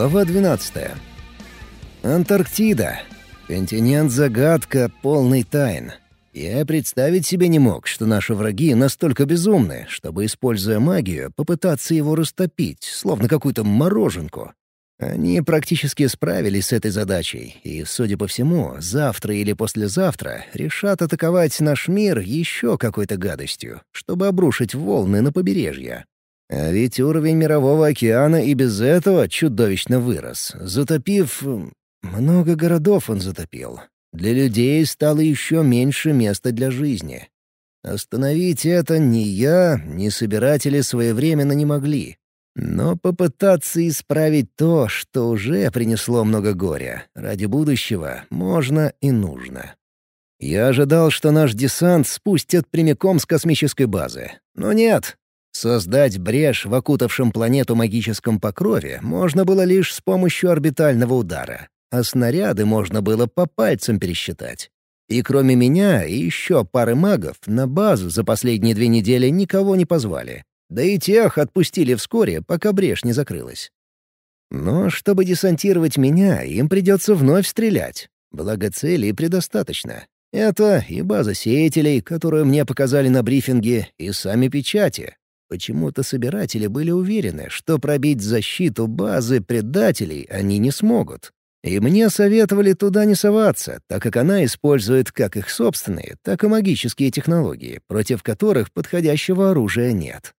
Глава 12. Антарктида. Континент-загадка, полный тайн. Я представить себе не мог, что наши враги настолько безумны, чтобы, используя магию, попытаться его растопить, словно какую-то мороженку. Они практически справились с этой задачей, и, судя по всему, завтра или послезавтра решат атаковать наш мир еще какой-то гадостью, чтобы обрушить волны на побережье. А ведь уровень мирового океана и без этого чудовищно вырос, затопив... Много городов он затопил. Для людей стало еще меньше места для жизни. Остановить это ни я, ни собиратели своевременно не могли. Но попытаться исправить то, что уже принесло много горя, ради будущего можно и нужно. Я ожидал, что наш десант спустят прямиком с космической базы. Но нет, Создать брешь в окутавшем планету магическом покрове можно было лишь с помощью орбитального удара, а снаряды можно было по пальцам пересчитать. И кроме меня и еще пары магов на базу за последние две недели никого не позвали. Да и тех отпустили вскоре, пока брешь не закрылась. Но чтобы десантировать меня, им придется вновь стрелять. Благо целей предостаточно. Это и база сеятелей, которую мне показали на брифинге, и сами печати, Почему-то собиратели были уверены, что пробить защиту базы предателей они не смогут. И мне советовали туда не соваться, так как она использует как их собственные, так и магические технологии, против которых подходящего оружия нет.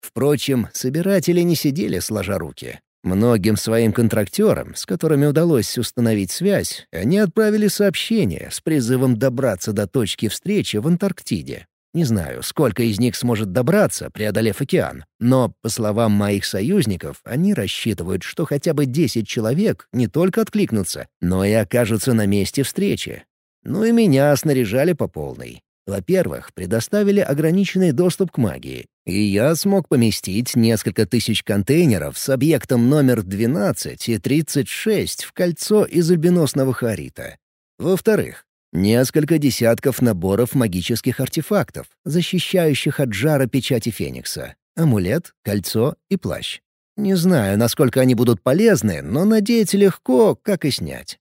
Впрочем, собиратели не сидели сложа руки. Многим своим контрактерам, с которыми удалось установить связь, они отправили сообщение с призывом добраться до точки встречи в Антарктиде. Не знаю, сколько из них сможет добраться, преодолев океан, но, по словам моих союзников, они рассчитывают, что хотя бы 10 человек не только откликнутся, но и окажутся на месте встречи. Ну и меня снаряжали по полной. Во-первых, предоставили ограниченный доступ к магии, и я смог поместить несколько тысяч контейнеров с объектом номер 12 и 36 в кольцо из альбиносного харита. Во-вторых, Несколько десятков наборов магических артефактов, защищающих от жара печати Феникса. Амулет, кольцо и плащ. Не знаю, насколько они будут полезны, но надеть легко, как и снять.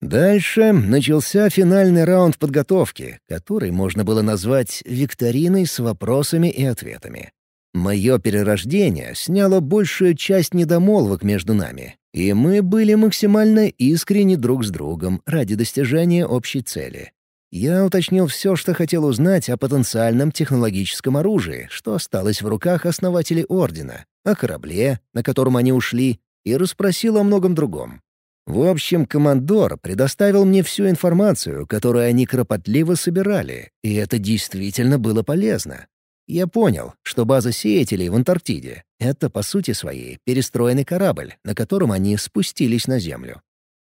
Дальше начался финальный раунд подготовки, который можно было назвать викториной с вопросами и ответами. Мое перерождение сняло большую часть недомолвок между нами, и мы были максимально искренни друг с другом ради достижения общей цели. Я уточнил все, что хотел узнать о потенциальном технологическом оружии, что осталось в руках основателей Ордена, о корабле, на котором они ушли, и расспросил о многом другом. В общем, командор предоставил мне всю информацию, которую они кропотливо собирали, и это действительно было полезно. Я понял, что база сеятелей в Антарктиде — это, по сути своей, перестроенный корабль, на котором они спустились на Землю.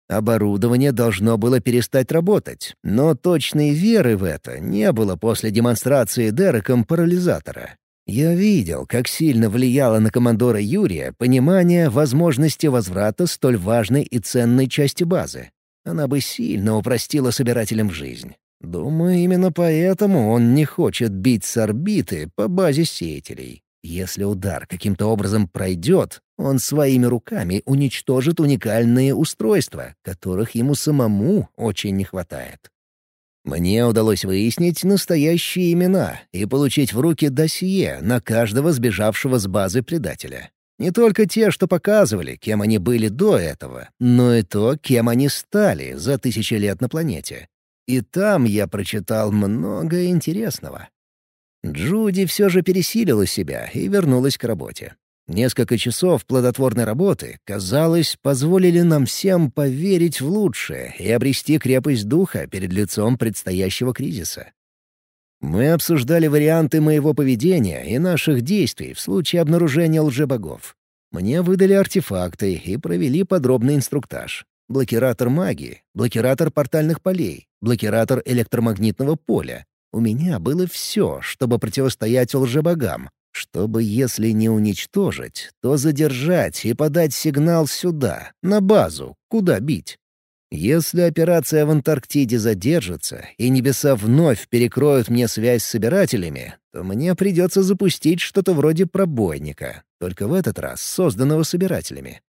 Оборудование должно было перестать работать, но точной веры в это не было после демонстрации Дереком парализатора. Я видел, как сильно влияло на командора Юрия понимание возможности возврата столь важной и ценной части базы. Она бы сильно упростила собирателям жизнь. Думаю, именно поэтому он не хочет бить с орбиты по базе сеятелей. Если удар каким-то образом пройдет, он своими руками уничтожит уникальные устройства, которых ему самому очень не хватает. Мне удалось выяснить настоящие имена и получить в руки досье на каждого сбежавшего с базы предателя. Не только те, что показывали, кем они были до этого, но и то, кем они стали за тысячи лет на планете. И там я прочитал много интересного. Джуди все же пересилила себя и вернулась к работе. Несколько часов плодотворной работы, казалось, позволили нам всем поверить в лучшее и обрести крепость духа перед лицом предстоящего кризиса. Мы обсуждали варианты моего поведения и наших действий в случае обнаружения лжебогов. Мне выдали артефакты и провели подробный инструктаж. Блокиратор магии, блокиратор портальных полей, блокиратор электромагнитного поля. У меня было все, чтобы противостоять лжебогам, чтобы, если не уничтожить, то задержать и подать сигнал сюда, на базу, куда бить. Если операция в Антарктиде задержится, и небеса вновь перекроют мне связь с собирателями, то мне придется запустить что-то вроде пробойника, только в этот раз созданного собирателями.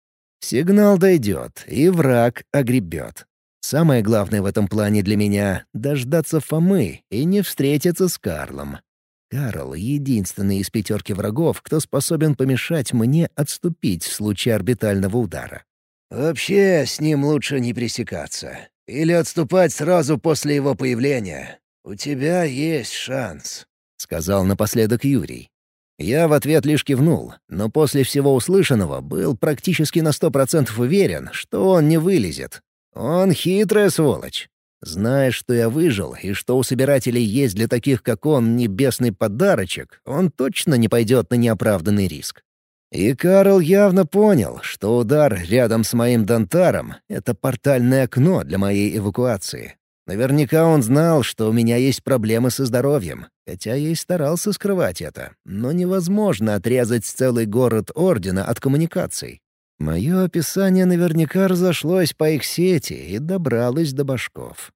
Сигнал дойдет, и враг огребет. Самое главное в этом плане для меня — дождаться Фомы и не встретиться с Карлом. Карл — единственный из пятерки врагов, кто способен помешать мне отступить в случае орбитального удара. «Вообще, с ним лучше не пресекаться. Или отступать сразу после его появления. У тебя есть шанс», — сказал напоследок Юрий. Я в ответ лишь кивнул, но после всего услышанного был практически на сто процентов уверен, что он не вылезет. Он хитрая сволочь. Зная, что я выжил и что у собирателей есть для таких, как он, небесный подарочек, он точно не пойдет на неоправданный риск. И Карл явно понял, что удар рядом с моим Донтаром — это портальное окно для моей эвакуации. Наверняка он знал, что у меня есть проблемы со здоровьем, хотя я и старался скрывать это. Но невозможно отрезать целый город Ордена от коммуникаций. Мое описание наверняка разошлось по их сети и добралось до башков.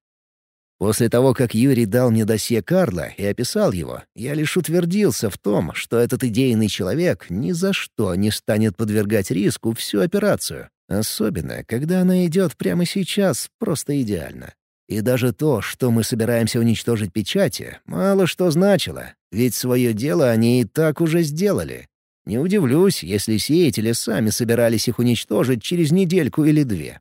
После того, как Юрий дал мне досье Карла и описал его, я лишь утвердился в том, что этот идейный человек ни за что не станет подвергать риску всю операцию. Особенно, когда она идет прямо сейчас, просто идеально. И даже то, что мы собираемся уничтожить печати, мало что значило, ведь свое дело они и так уже сделали. Не удивлюсь, если сеятели сами собирались их уничтожить через недельку или две.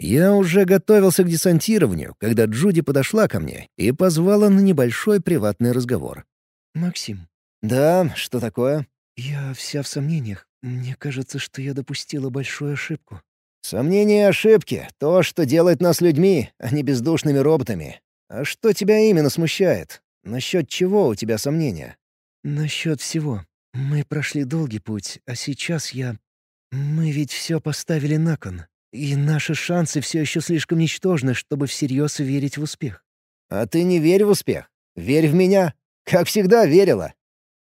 Я уже готовился к десантированию, когда Джуди подошла ко мне и позвала на небольшой приватный разговор. «Максим». «Да, что такое?» «Я вся в сомнениях. Мне кажется, что я допустила большую ошибку». «Сомнения и ошибки — то, что делает нас людьми, а не бездушными роботами. А что тебя именно смущает? Насчет чего у тебя сомнения?» «Насчет всего. Мы прошли долгий путь, а сейчас я... Мы ведь все поставили на кон, и наши шансы все еще слишком ничтожны, чтобы всерьез верить в успех. А ты не верь в успех. Верь в меня. Как всегда верила.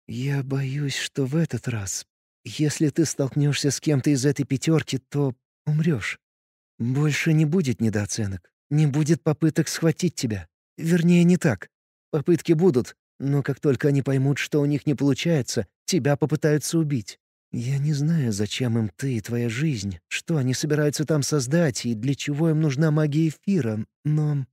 Я боюсь, что в этот раз, если ты столкнешься с кем-то из этой пятерки, то умрешь. Больше не будет недооценок, не будет попыток схватить тебя. Вернее, не так. Попытки будут, но как только они поймут, что у них не получается, тебя попытаются убить. Я не знаю, зачем им ты и твоя жизнь, что они собираются там создать и для чего им нужна магия эфира, но...»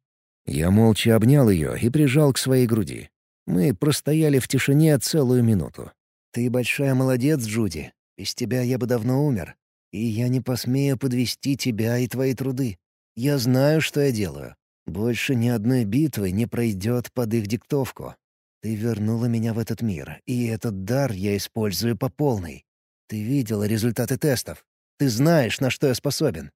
Я молча обнял ее и прижал к своей груди. Мы простояли в тишине целую минуту. «Ты большая молодец, Джуди. Без тебя я бы давно умер. И я не посмею подвести тебя и твои труды. Я знаю, что я делаю. Больше ни одной битвы не пройдет под их диктовку. Ты вернула меня в этот мир, и этот дар я использую по полной. Ты видела результаты тестов. Ты знаешь, на что я способен».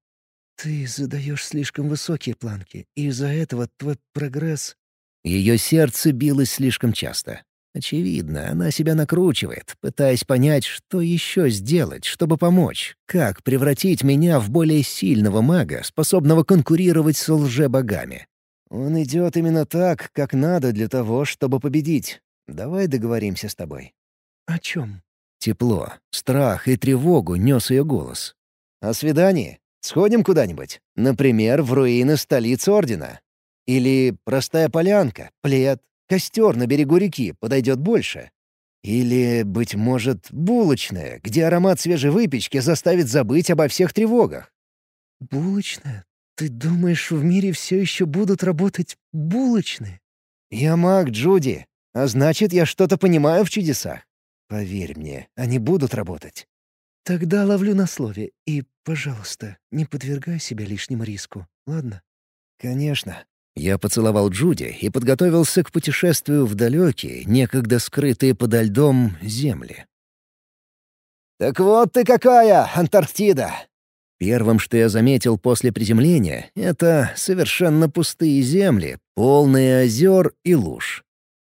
«Ты задаешь слишком высокие планки, и из-за этого твой прогресс...» Ее сердце билось слишком часто. Очевидно, она себя накручивает, пытаясь понять, что еще сделать, чтобы помочь, как превратить меня в более сильного мага, способного конкурировать с лжебогами. Он идет именно так, как надо для того, чтобы победить. Давай договоримся с тобой». «О чем?» Тепло, страх и тревогу нес ее голос. «О свидании? Сходим куда-нибудь? Например, в руины столицы Ордена? Или простая полянка, плед, костер на берегу реки подойдет больше? Или, быть может, булочная, где аромат свежей выпечки заставит забыть обо всех тревогах?» «Булочная? «Ты думаешь, в мире все еще будут работать булочные?» «Я маг, Джуди, а значит, я что-то понимаю в чудесах. Поверь мне, они будут работать». «Тогда ловлю на слове. И, пожалуйста, не подвергай себя лишнему риску, ладно?» «Конечно». Я поцеловал Джуди и подготовился к путешествию в далекие, некогда скрытые подо льдом, земли. «Так вот ты какая, Антарктида!» Первым, что я заметил после приземления, это совершенно пустые земли, полные озер и луж.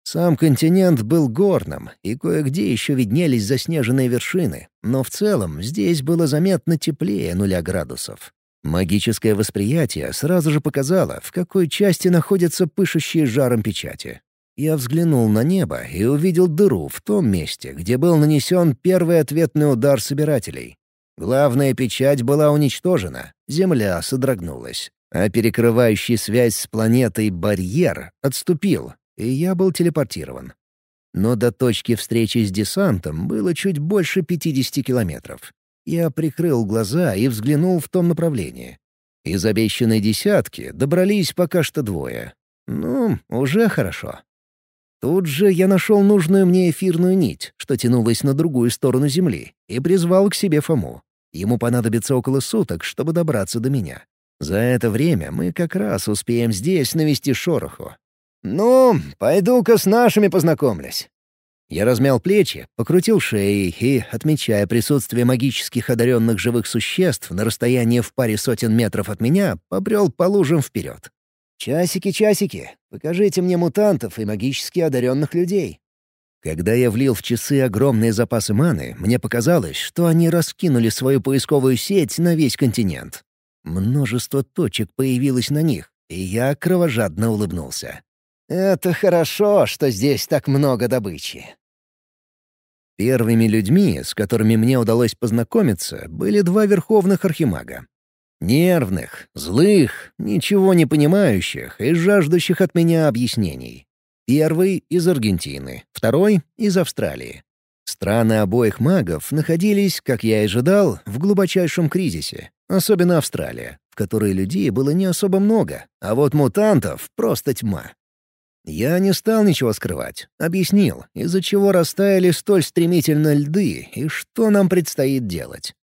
Сам континент был горным, и кое-где еще виднелись заснеженные вершины, но в целом здесь было заметно теплее нуля градусов. Магическое восприятие сразу же показало, в какой части находятся пышущие жаром печати. Я взглянул на небо и увидел дыру в том месте, где был нанесен первый ответный удар собирателей. Главная печать была уничтожена, Земля содрогнулась, а перекрывающий связь с планетой барьер отступил, и я был телепортирован. Но до точки встречи с десантом было чуть больше 50 километров. Я прикрыл глаза и взглянул в том направлении. Из обещанной десятки добрались пока что двое. Ну, уже хорошо. Тут же я нашел нужную мне эфирную нить, что тянулась на другую сторону Земли, и призвал к себе Фому. Ему понадобится около суток, чтобы добраться до меня. За это время мы как раз успеем здесь навести шороху. «Ну, пойду-ка с нашими познакомлюсь». Я размял плечи, покрутил шеи и, отмечая присутствие магических одаренных живых существ на расстоянии в паре сотен метров от меня, побрел по лужам вперед. «Часики, часики, покажите мне мутантов и магически одаренных людей». Когда я влил в часы огромные запасы маны, мне показалось, что они раскинули свою поисковую сеть на весь континент. Множество точек появилось на них, и я кровожадно улыбнулся. «Это хорошо, что здесь так много добычи». Первыми людьми, с которыми мне удалось познакомиться, были два верховных архимага. Нервных, злых, ничего не понимающих и жаждущих от меня объяснений. Первый — из Аргентины, второй — из Австралии. Страны обоих магов находились, как я и ожидал, в глубочайшем кризисе, особенно Австралия, в которой людей было не особо много, а вот мутантов — просто тьма. Я не стал ничего скрывать, объяснил, из-за чего растаяли столь стремительно льды и что нам предстоит делать.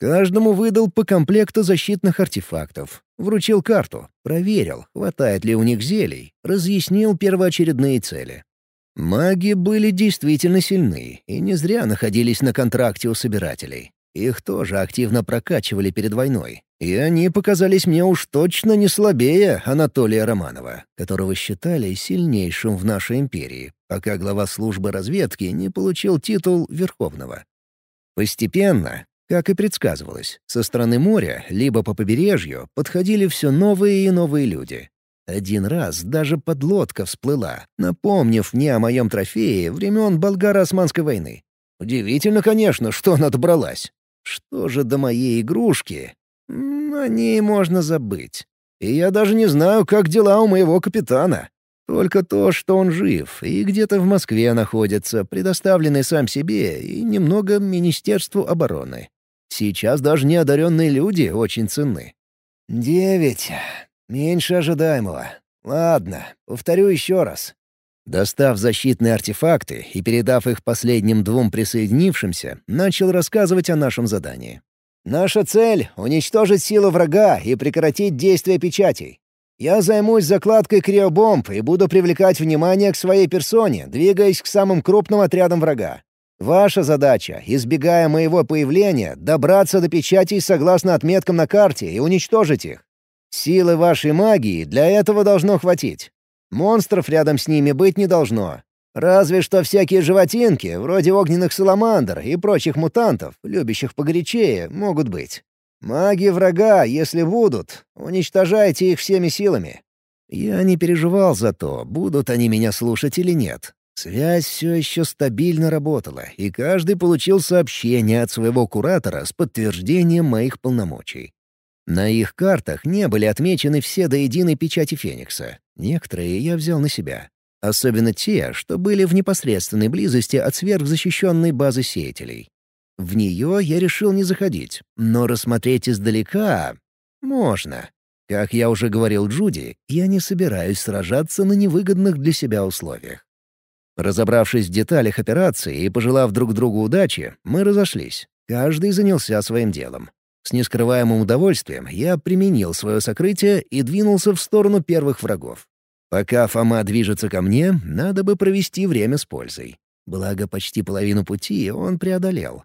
Каждому выдал по комплекту защитных артефактов. Вручил карту, проверил, хватает ли у них зелий, разъяснил первоочередные цели. Маги были действительно сильны и не зря находились на контракте у собирателей. Их тоже активно прокачивали перед войной. И они показались мне уж точно не слабее Анатолия Романова, которого считали сильнейшим в нашей империи, пока глава службы разведки не получил титул Верховного. Постепенно, как и предсказывалось, со стороны моря, либо по побережью, подходили все новые и новые люди. Один раз даже подлодка всплыла, напомнив мне о моем трофее времен болгаро-османской войны. Удивительно, конечно, что она добралась. Что же до моей игрушки? О ней можно забыть. И я даже не знаю, как дела у моего капитана. Только то, что он жив и где-то в Москве находится, предоставленный сам себе и немного Министерству обороны. Сейчас даже неодаренные люди очень ценны. «Девять. Меньше ожидаемого. Ладно, повторю еще раз». Достав защитные артефакты и передав их последним двум присоединившимся, начал рассказывать о нашем задании. «Наша цель — уничтожить силу врага и прекратить действие печатей. Я займусь закладкой криобомб и буду привлекать внимание к своей персоне, двигаясь к самым крупным отрядам врага. Ваша задача, избегая моего появления, добраться до печатей согласно отметкам на карте и уничтожить их. Силы вашей магии для этого должно хватить. Монстров рядом с ними быть не должно. Разве что всякие животинки, вроде огненных саламандр и прочих мутантов, любящих погорячее, могут быть. Маги врага, если будут, уничтожайте их всеми силами. Я не переживал за то, будут они меня слушать или нет. Связь все еще стабильно работала, и каждый получил сообщение от своего куратора с подтверждением моих полномочий. На их картах не были отмечены все до единой печати Феникса. Некоторые я взял на себя. Особенно те, что были в непосредственной близости от сверхзащищенной базы сеятелей. В нее я решил не заходить, но рассмотреть издалека можно. Как я уже говорил Джуди, я не собираюсь сражаться на невыгодных для себя условиях. Разобравшись в деталях операции и пожелав друг другу удачи, мы разошлись. Каждый занялся своим делом. С нескрываемым удовольствием я применил свое сокрытие и двинулся в сторону первых врагов. Пока Фома движется ко мне, надо бы провести время с пользой. Благо, почти половину пути он преодолел.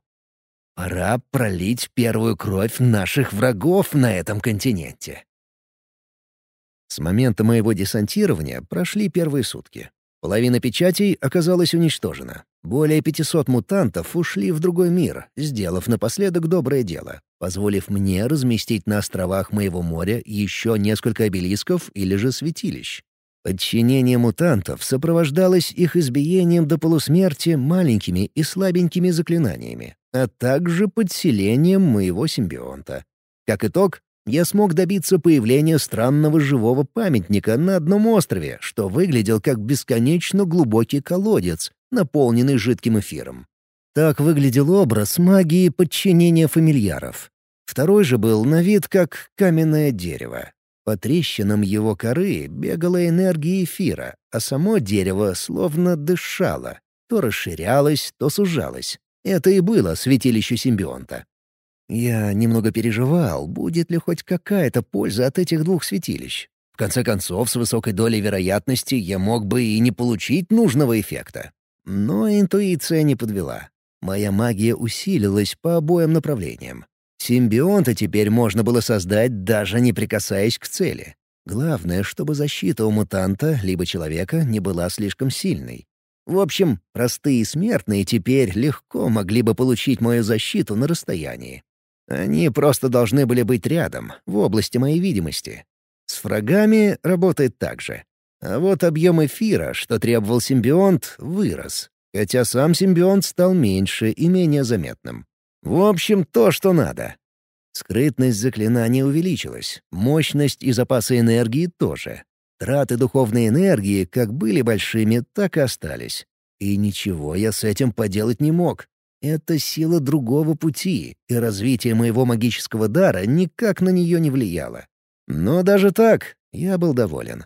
Пора пролить первую кровь наших врагов на этом континенте. С момента моего десантирования прошли первые сутки. Половина печатей оказалась уничтожена. Более 500 мутантов ушли в другой мир, сделав напоследок доброе дело, позволив мне разместить на островах моего моря еще несколько обелисков или же святилищ. Подчинение мутантов сопровождалось их избиением до полусмерти маленькими и слабенькими заклинаниями, а также подселением моего симбионта. Как итог, я смог добиться появления странного живого памятника на одном острове, что выглядел как бесконечно глубокий колодец, наполненный жидким эфиром. Так выглядел образ магии подчинения фамильяров. Второй же был на вид как каменное дерево. По трещинам его коры бегала энергия эфира, а само дерево словно дышало. То расширялось, то сужалось. Это и было святилище симбионта. Я немного переживал, будет ли хоть какая-то польза от этих двух святилищ. В конце концов, с высокой долей вероятности я мог бы и не получить нужного эффекта. Но интуиция не подвела. Моя магия усилилась по обоим направлениям. Симбионта теперь можно было создать, даже не прикасаясь к цели. Главное, чтобы защита у мутанта либо человека не была слишком сильной. В общем, простые смертные теперь легко могли бы получить мою защиту на расстоянии. Они просто должны были быть рядом, в области моей видимости. С врагами работает так же. А вот объем эфира, что требовал симбионт, вырос, хотя сам симбионт стал меньше и менее заметным. В общем, то, что надо. Скрытность заклинания увеличилась, мощность и запасы энергии тоже. Траты духовной энергии как были большими, так и остались. И ничего я с этим поделать не мог. Это сила другого пути, и развитие моего магического дара никак на нее не влияло. Но даже так я был доволен.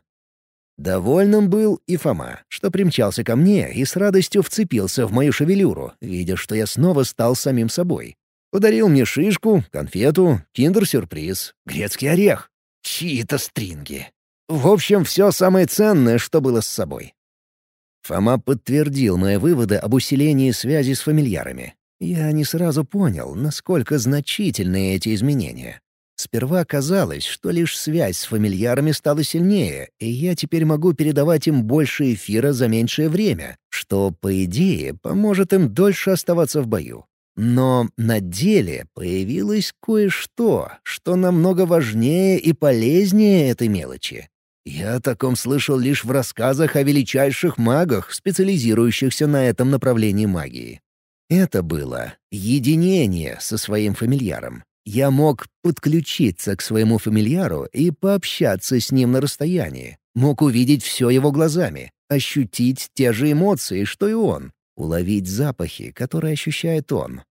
Довольным был и Фома, что примчался ко мне и с радостью вцепился в мою шевелюру, видя, что я снова стал самим собой. Подарил мне шишку, конфету, киндер-сюрприз, грецкий орех, чьи-то стринги. В общем, все самое ценное, что было с собой. Фома подтвердил мои выводы об усилении связи с фамильярами. Я не сразу понял, насколько значительны эти изменения. Сперва казалось, что лишь связь с фамильярами стала сильнее, и я теперь могу передавать им больше эфира за меньшее время, что, по идее, поможет им дольше оставаться в бою. Но на деле появилось кое-что, что намного важнее и полезнее этой мелочи. Я о таком слышал лишь в рассказах о величайших магах, специализирующихся на этом направлении магии. Это было единение со своим фамильяром. Я мог подключиться к своему фамильяру и пообщаться с ним на расстоянии. Мог увидеть все его глазами, ощутить те же эмоции, что и он, уловить запахи, которые ощущает он.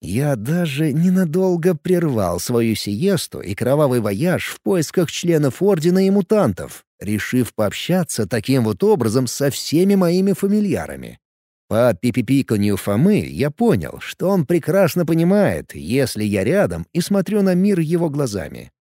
Я даже ненадолго прервал свою сиесту и кровавый вояж в поисках членов Ордена и мутантов, решив пообщаться таким вот образом со всеми моими фамильярами. По пипипиканью Фомы я понял, что он прекрасно понимает, если я рядом и смотрю на мир его глазами.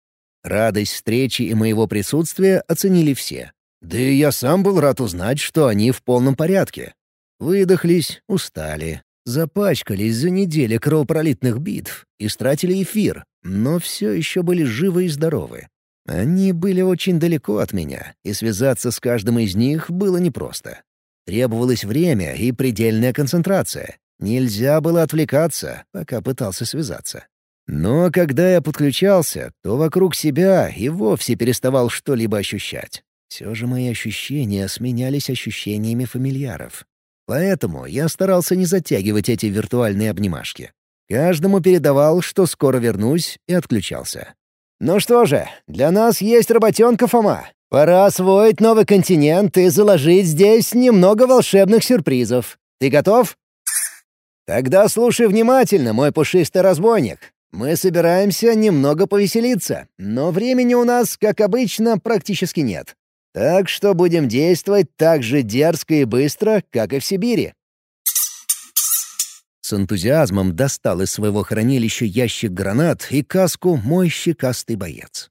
Радость встречи и моего присутствия оценили все. Да и я сам был рад узнать, что они в полном порядке. Выдохлись, устали, Запачкались за неделю кровопролитных битв, истратили эфир, но все еще были живы и здоровы. Они были очень далеко от меня, и связаться с каждым из них было непросто. Требовалось время и предельная концентрация. Нельзя было отвлекаться, пока пытался связаться. Но когда я подключался, то вокруг себя и вовсе переставал что-либо ощущать. Все же мои ощущения сменялись ощущениями фамильяров. Поэтому я старался не затягивать эти виртуальные обнимашки. Каждому передавал, что скоро вернусь, и отключался. «Ну что же, для нас есть работенка, Фома. Пора освоить новый континент и заложить здесь немного волшебных сюрпризов. Ты готов?» «Тогда слушай внимательно, мой пушистый разбойник. Мы собираемся немного повеселиться, но времени у нас, как обычно, практически нет. Так что будем действовать так же дерзко и быстро, как и в Сибири». С энтузиазмом достал из своего хранилища ящик гранат и каску мой щекастый боец.